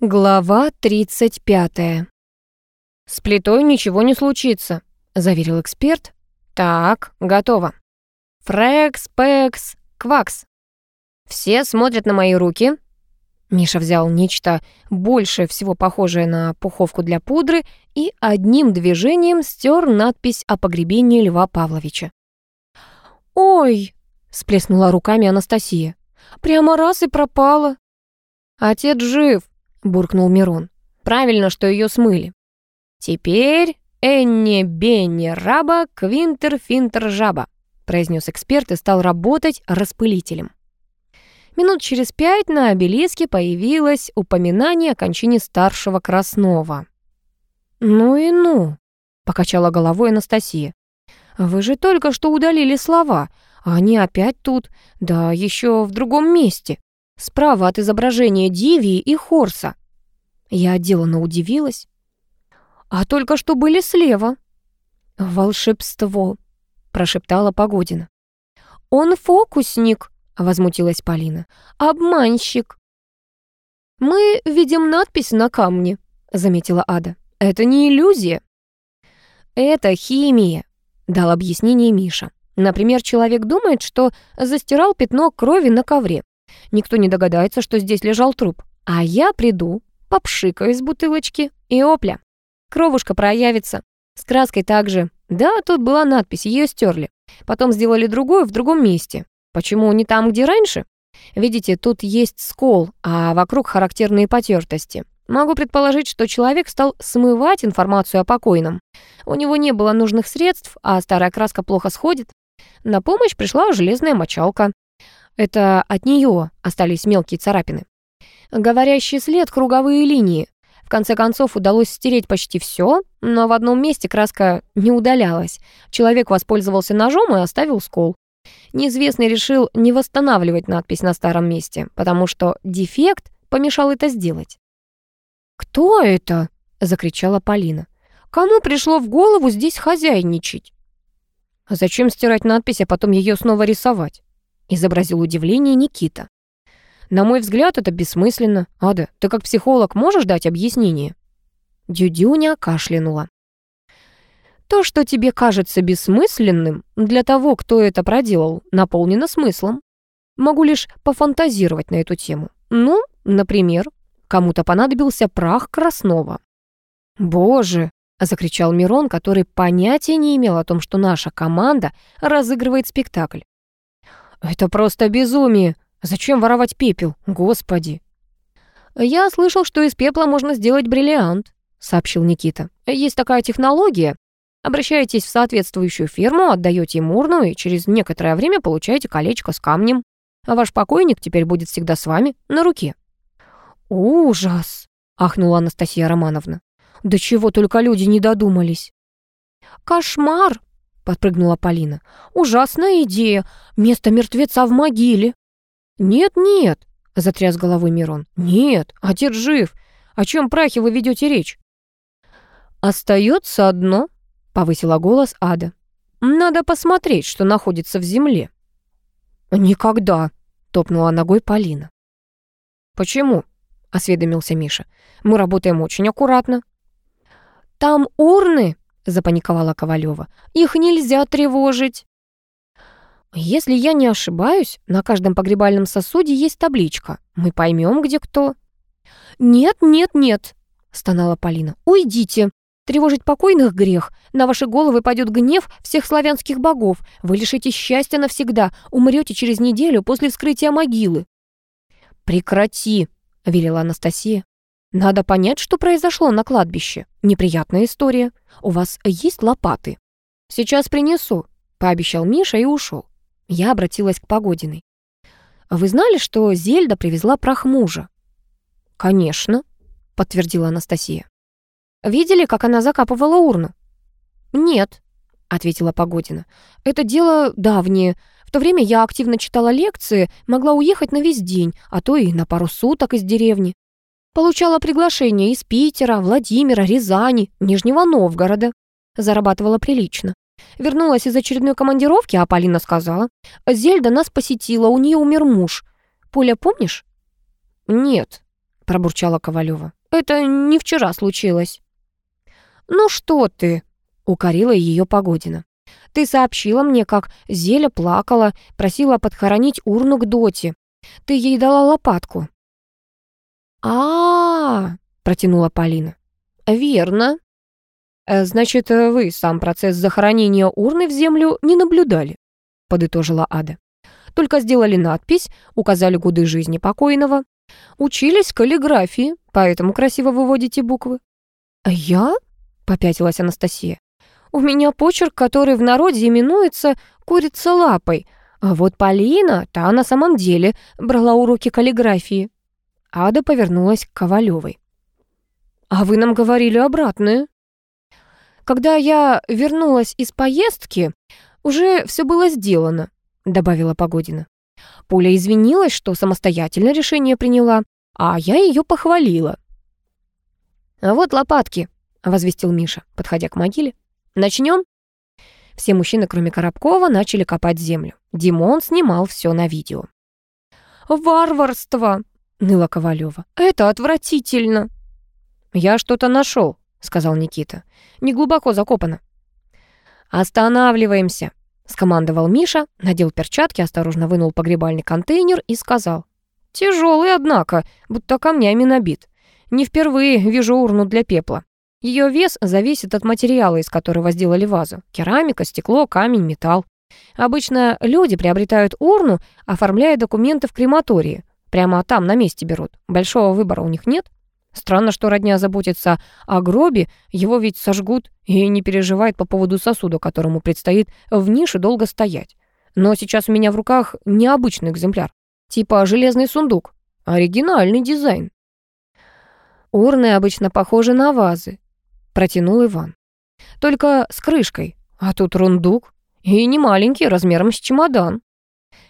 Глава 35. «С плитой ничего не случится», — заверил эксперт. «Так, готово. Фрекс, пекс, квакс. Все смотрят на мои руки». Миша взял нечто больше всего похожее на пуховку для пудры и одним движением стер надпись о погребении Льва Павловича. «Ой!» — сплеснула руками Анастасия. «Прямо раз и пропала». «Отец жив», — буркнул Мирон. «Правильно, что ее смыли. Теперь Энни Бенни Раба Квинтер Финтер Жаба», произнес эксперт и стал работать распылителем. Минут через пять на обелиске появилось упоминание о кончине старшего Краснова. «Ну и ну», — покачала головой Анастасия. «Вы же только что удалили слова, а они опять тут, да еще в другом месте справа от изображения Дивии и Хорса. Я отделанно удивилась. А только что были слева. «Волшебство», — прошептала Погодина. «Он фокусник», — возмутилась Полина. «Обманщик». «Мы видим надпись на камне», — заметила Ада. «Это не иллюзия». «Это химия», — дал объяснение Миша. Например, человек думает, что застирал пятно крови на ковре. Никто не догадается, что здесь лежал труп. А я приду, попшикаю из бутылочки и опля. Кровушка проявится. С краской также. Да, тут была надпись, ее стерли. Потом сделали другую в другом месте. Почему не там, где раньше? Видите, тут есть скол, а вокруг характерные потертости. Могу предположить, что человек стал смывать информацию о покойном. У него не было нужных средств, а старая краска плохо сходит. На помощь пришла железная мочалка. Это от нее остались мелкие царапины. Говорящий след — круговые линии. В конце концов удалось стереть почти все, но в одном месте краска не удалялась. Человек воспользовался ножом и оставил скол. Неизвестный решил не восстанавливать надпись на старом месте, потому что дефект помешал это сделать. «Кто это?» — закричала Полина. «Кому пришло в голову здесь хозяйничать?» «Зачем стирать надпись, а потом ее снова рисовать?» Изобразил удивление Никита. На мой взгляд, это бессмысленно. Ада, ты как психолог можешь дать объяснение? Дюдюня кашлянула. То, что тебе кажется бессмысленным, для того, кто это проделал, наполнено смыслом. Могу лишь пофантазировать на эту тему. Ну, например, кому-то понадобился прах Краснова. «Боже!» — закричал Мирон, который понятия не имел о том, что наша команда разыгрывает спектакль. «Это просто безумие! Зачем воровать пепел? Господи!» «Я слышал, что из пепла можно сделать бриллиант», — сообщил Никита. «Есть такая технология. Обращаетесь в соответствующую фирму, отдаете им урну и через некоторое время получаете колечко с камнем. А ваш покойник теперь будет всегда с вами на руке». «Ужас!» — ахнула Анастасия Романовна. «До чего только люди не додумались!» «Кошмар!» Подпрыгнула Полина. «Ужасная идея! Место мертвеца в могиле!» «Нет-нет!» — затряс головой Мирон. «Нет, отец жив! О чем прахе вы ведете речь?» «Остается одно», — повысила голос Ада. «Надо посмотреть, что находится в земле». «Никогда», — топнула ногой Полина. «Почему?» — осведомился Миша. «Мы работаем очень аккуратно». «Там урны!» Запаниковала Ковалева. «Их нельзя тревожить!» «Если я не ошибаюсь, на каждом погребальном сосуде есть табличка. Мы поймем, где кто». «Нет, нет, нет!» — стонала Полина. «Уйдите! Тревожить покойных — грех. На ваши головы пойдет гнев всех славянских богов. Вы лишитесь счастья навсегда. Умрете через неделю после вскрытия могилы». «Прекрати!» — велела Анастасия. Надо понять, что произошло на кладбище. Неприятная история. У вас есть лопаты? Сейчас принесу, пообещал Миша и ушел. Я обратилась к Погодиной. Вы знали, что Зельда привезла прах мужа? Конечно, подтвердила Анастасия. Видели, как она закапывала урну? Нет, ответила Погодина. Это дело давнее. В то время я активно читала лекции, могла уехать на весь день, а то и на пару суток из деревни. Получала приглашения из Питера, Владимира, Рязани, Нижнего Новгорода. Зарабатывала прилично. Вернулась из очередной командировки, а Полина сказала, «Зельда нас посетила, у нее умер муж. Поля, помнишь?» «Нет», — пробурчала Ковалева. «Это не вчера случилось». «Ну что ты?» — укорила ее Погодина. «Ты сообщила мне, как Зеля плакала, просила подхоронить урну к Доте. Ты ей дала лопатку». «А-а-а!» — протянула Полина. «Верно». «Э, «Значит, вы сам процесс захоронения урны в землю не наблюдали», — подытожила Ада. «Только сделали надпись, указали годы жизни покойного, учились каллиграфии, поэтому красиво выводите буквы». «А я?» — попятилась Анастасия. «У меня почерк, который в народе именуется «курица лапой», а вот Полина, та на самом деле брала уроки каллиграфии». Ада повернулась к Ковалевой. «А вы нам говорили обратное». «Когда я вернулась из поездки, уже все было сделано», — добавила Погодина. Поля извинилась, что самостоятельно решение приняла, а я ее похвалила. «А вот лопатки», — возвестил Миша, подходя к могиле. «Начнем?» Все мужчины, кроме Коробкова, начали копать землю. Димон снимал все на видео. «Варварство!» — ныла Ковалева. «Это отвратительно!» «Я что-то нашел», — сказал Никита. «Не глубоко закопано». «Останавливаемся», — скомандовал Миша, надел перчатки, осторожно вынул погребальный контейнер и сказал. «Тяжелый, однако, будто камнями набит. Не впервые вижу урну для пепла. Ее вес зависит от материала, из которого сделали вазу. Керамика, стекло, камень, металл. Обычно люди приобретают урну, оформляя документы в крематории. Прямо там, на месте берут. Большого выбора у них нет. Странно, что родня заботится о гробе, его ведь сожгут и не переживает по поводу сосуда, которому предстоит в нише долго стоять. Но сейчас у меня в руках необычный экземпляр, типа железный сундук, оригинальный дизайн. Урны обычно похожи на вазы, протянул Иван. Только с крышкой, а тут рундук, и не маленький, размером с чемодан.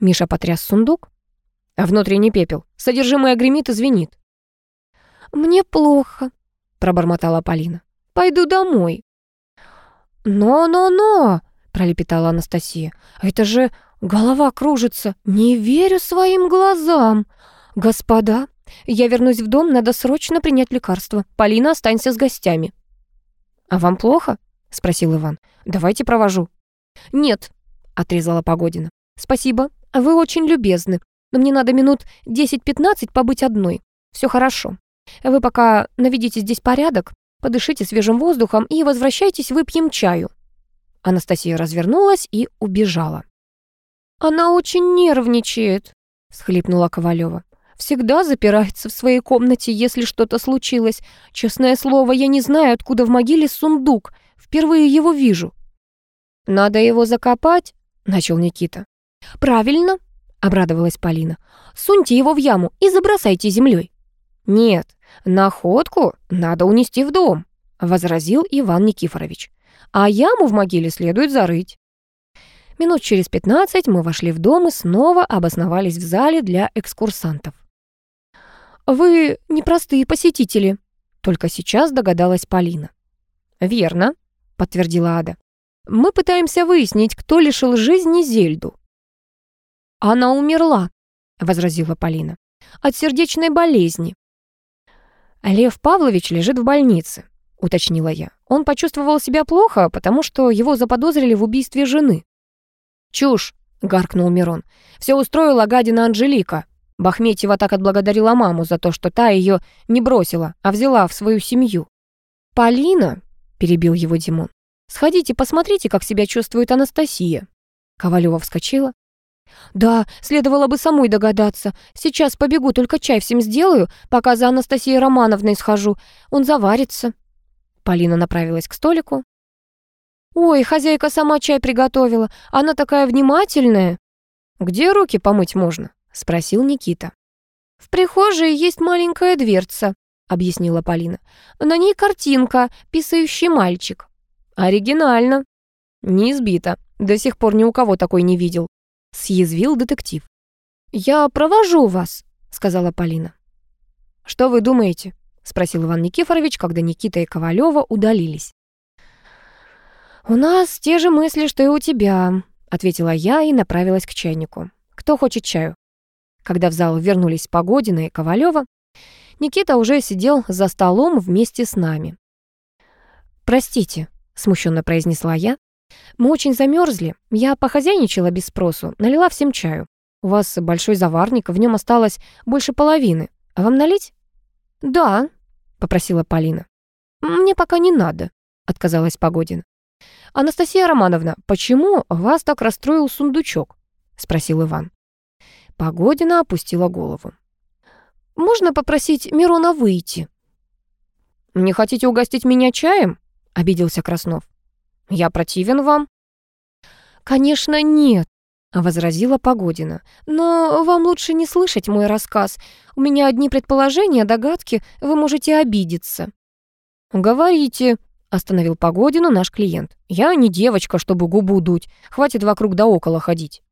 Миша потряс сундук, а внутренний пепел. Содержимое гремит и звенит. «Мне плохо», — пробормотала Полина. «Пойду домой». «Но-но-но», — пролепетала Анастасия. «Это же голова кружится. Не верю своим глазам. Господа, я вернусь в дом, надо срочно принять лекарство. Полина, останься с гостями». «А вам плохо?» — спросил Иван. «Давайте провожу». «Нет», — отрезала Погодина. «Спасибо, вы очень любезны но мне надо минут 10-15 побыть одной. Все хорошо. Вы пока наведите здесь порядок, подышите свежим воздухом и возвращайтесь, выпьем чаю». Анастасия развернулась и убежала. «Она очень нервничает», — всхлипнула Ковалева. «Всегда запирается в своей комнате, если что-то случилось. Честное слово, я не знаю, откуда в могиле сундук. Впервые его вижу». «Надо его закопать», — начал Никита. «Правильно», — обрадовалась Полина. «Суньте его в яму и забросайте землей». «Нет, находку надо унести в дом», — возразил Иван Никифорович. «А яму в могиле следует зарыть». Минут через пятнадцать мы вошли в дом и снова обосновались в зале для экскурсантов. «Вы непростые посетители», — только сейчас догадалась Полина. «Верно», — подтвердила Ада. «Мы пытаемся выяснить, кто лишил жизни Зельду». «Она умерла», — возразила Полина. «От сердечной болезни». «Лев Павлович лежит в больнице», — уточнила я. «Он почувствовал себя плохо, потому что его заподозрили в убийстве жены». «Чушь», — гаркнул Мирон. «Все устроила гадина Анжелика. Бахметьева так отблагодарила маму за то, что та ее не бросила, а взяла в свою семью». «Полина», — перебил его Димон, — «сходите, посмотрите, как себя чувствует Анастасия». Ковалева вскочила. «Да, следовало бы самой догадаться. Сейчас побегу, только чай всем сделаю, пока за Анастасией Романовной схожу. Он заварится». Полина направилась к столику. «Ой, хозяйка сама чай приготовила. Она такая внимательная». «Где руки помыть можно?» — спросил Никита. «В прихожей есть маленькая дверца», — объяснила Полина. «На ней картинка, писающий мальчик». «Оригинально». «Не избито. До сих пор ни у кого такой не видел», — съязвил детектив. «Я провожу вас», — сказала Полина. «Что вы думаете?» — спросил Иван Никифорович, когда Никита и Ковалева удалились. «У нас те же мысли, что и у тебя», — ответила я и направилась к чайнику. «Кто хочет чаю?» Когда в зал вернулись Погодина и Ковалева, Никита уже сидел за столом вместе с нами. «Простите», — смущенно произнесла я. «Мы очень замерзли. Я похозяйничала без спросу, налила всем чаю. У вас большой заварник, в нем осталось больше половины. А вам налить?» «Да», — попросила Полина. «Мне пока не надо», — отказалась Погодина. «Анастасия Романовна, почему вас так расстроил сундучок?» — спросил Иван. Погодина опустила голову. «Можно попросить Мирона выйти?» «Не хотите угостить меня чаем?» — обиделся Краснов. «Я противен вам?» «Конечно, нет», — возразила Погодина. «Но вам лучше не слышать мой рассказ. У меня одни предположения, догадки, вы можете обидеться». «Говорите», — остановил Погодину наш клиент. «Я не девочка, чтобы губу дуть. Хватит вокруг да около ходить».